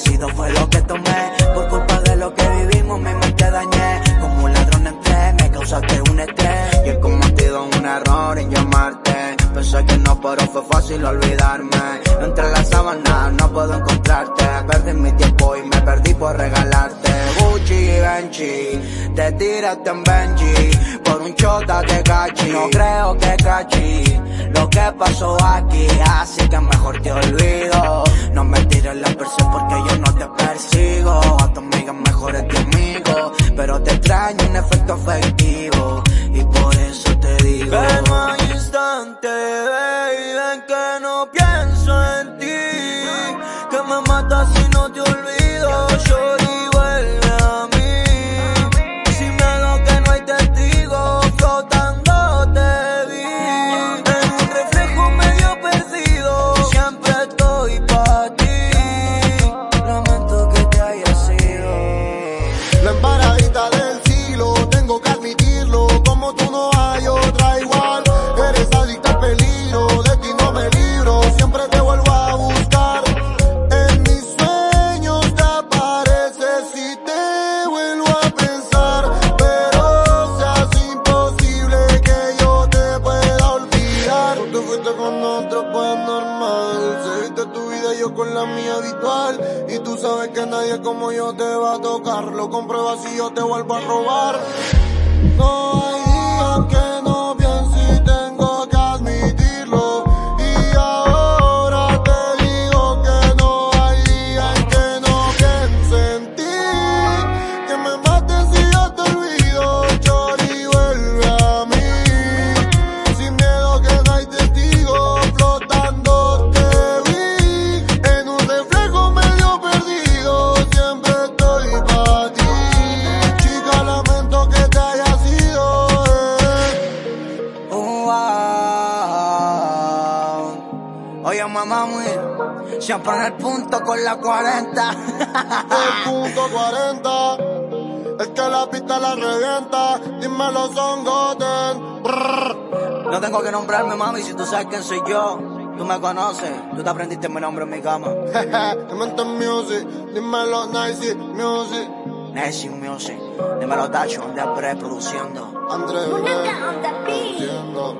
ácido fue lo que tomé. Por culpa de lo que vivimos, mi mente dañé. Como un ladrón entré, me causaste un estrés. Y he cometido un error en llamarte. Pensé que no, pero fue fácil olvidarme. Entre las sábanas no puedo encontrarte. Perdí mi tiempo y me perdí por regalarte. Gucci y Benchi te tiraste en Benji. Por un chota de cachi, no creo que cachi. Lo que pasó aquí, así que mejor te olvido. No me tires la perse porque yo no te persigo. A tu amiga mejor es tu amigo. Pero te extraño un efecto efectivo. Fuiste con otro, pues normal, seguiste tu vida yo con la mía habitual. Y tú sabes que nadie como yo te va a tocar, lo compruebas y yo te vuelvo a robar. No Oye, mamá, muy. Siempre en el punto con la 40. El punto 40. Es que la pista la revienta. Dímelo, son Goten. Brrr. No tengo que nombrarme, mami, si tú sabes quién soy yo. Tú me conoces, tú te aprendiste mi nombre en mi cama. Jeje, music. Dímelo, Nice Music. Nancy Music, dímelo Tacho, de Bre produciendo. André, produciendo.